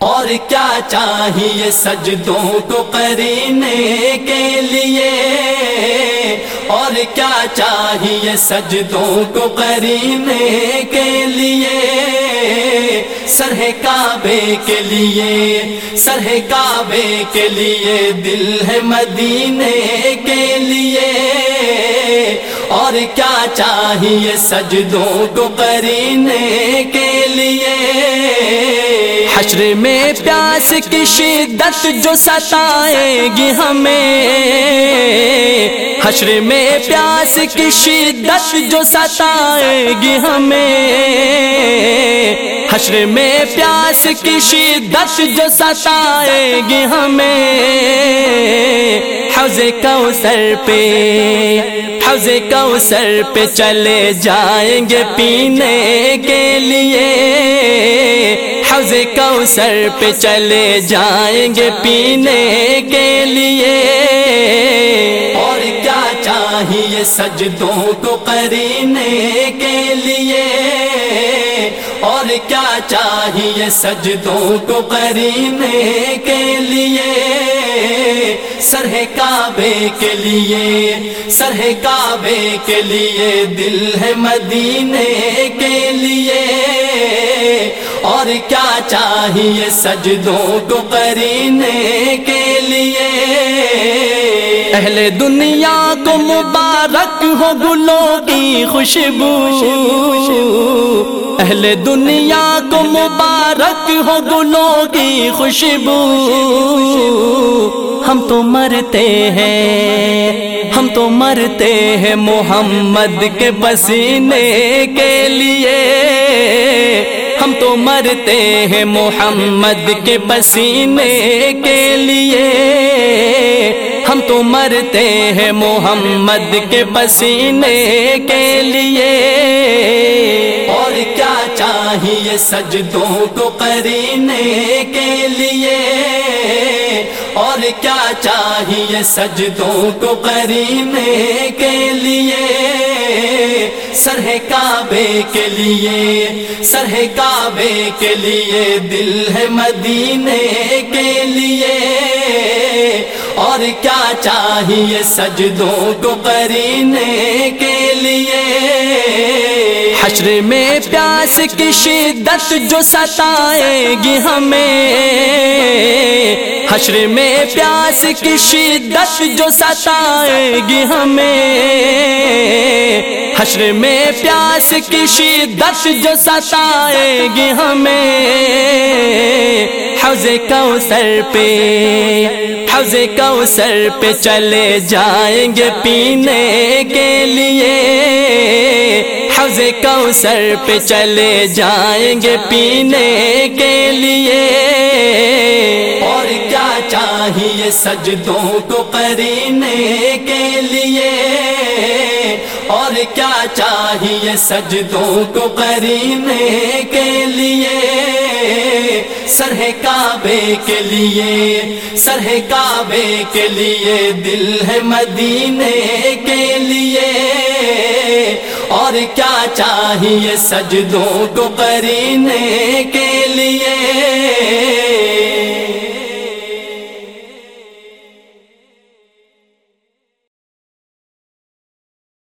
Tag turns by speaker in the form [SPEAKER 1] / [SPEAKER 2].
[SPEAKER 1] اور کیا چاہیے سجدوں کو کرینے کے لیے؟ اور کیا چاہیے سجدوں کو کرینے کے لیے؟ سرح کعبے کے لیے سرح کعبے کے لیے، دل ہے مدینے کے لیے۔ اور کیا چاہیے سجدوں کو کرینے کے لیے؟ حشر میں پیاس کی شدت جو ستائے گی ہمیں۔ حشر میں پیاس کی شدت جو ستائے گی ہمیں۔ حشر میں پیاس کی شدت جو ستائے گی ہمیں۔ حوض کوثر پہ، حوض کوثر پہ چلے جائیں گے پینے کے لیے۔ حوض کوثر پہ چلے جائیں گے پینے کے لیے۔ اور کیا چاہیے سجدوں کو کرینے کے لیے؟ اور کیا چاہیے سجدوں کو کرینے کے لیے؟ سرح کعبے کے لیے، سرح کعبے کے لیے دل ہے مدینے کے لیے۔ اور کیا چاہیے سجدوں کو کرینے کے لیے؟ اہل دنیا کو مبارک ہو گلوں کی خوشبو۔ اہل دنیا کو مبارک ہو گلوں کی خوشبو۔ ہم تو مرتے ہیں، ہم تو مرتے ہیں محمد کے پسینے کے لیے۔ ہم تو مرتے ہیں محمد کے پسینے کے لیے۔ ہم تو مرتے ہیں محمد کے پسینے کے لیے۔ اور کیا چاہیے سجدوں کو کرینے کے لیے؟ اور کیا چاہیے سجدوں کو کرینے کے لیے؟ سرح کعبے کے لیے سرح کعبے کے لیے، دل ہے مدینے کے لیے۔ اور کیا چاہیے سجدوں کو کرینے کے لیے؟ حشر میں پیاس کی شدت جو ستائے گی ہمیں۔ حشر میں پیاس کی شدت جو ستائے گی ہمیں۔ حشر میں پیاس کی شدت جو ستائے گی ہمیں۔ حوض کوثر پہ، حوض کوثر پہ چلے جائیں گے پینے کے لیے۔ حوض کوثر پہ چلے جائیں گے پینے کے لیے۔ اور کیا چاہیے سجدوں کو کرینے کے لیے؟ اور کیا چاہیے سجدوں کو کرینے کے لیے؟ سرح کعبے کے لیے، سرح کعبے کے لیے دل ہے مدینے کے لیے۔ اور کیا چاہیے سجدوں کو کرینے کے لیے؟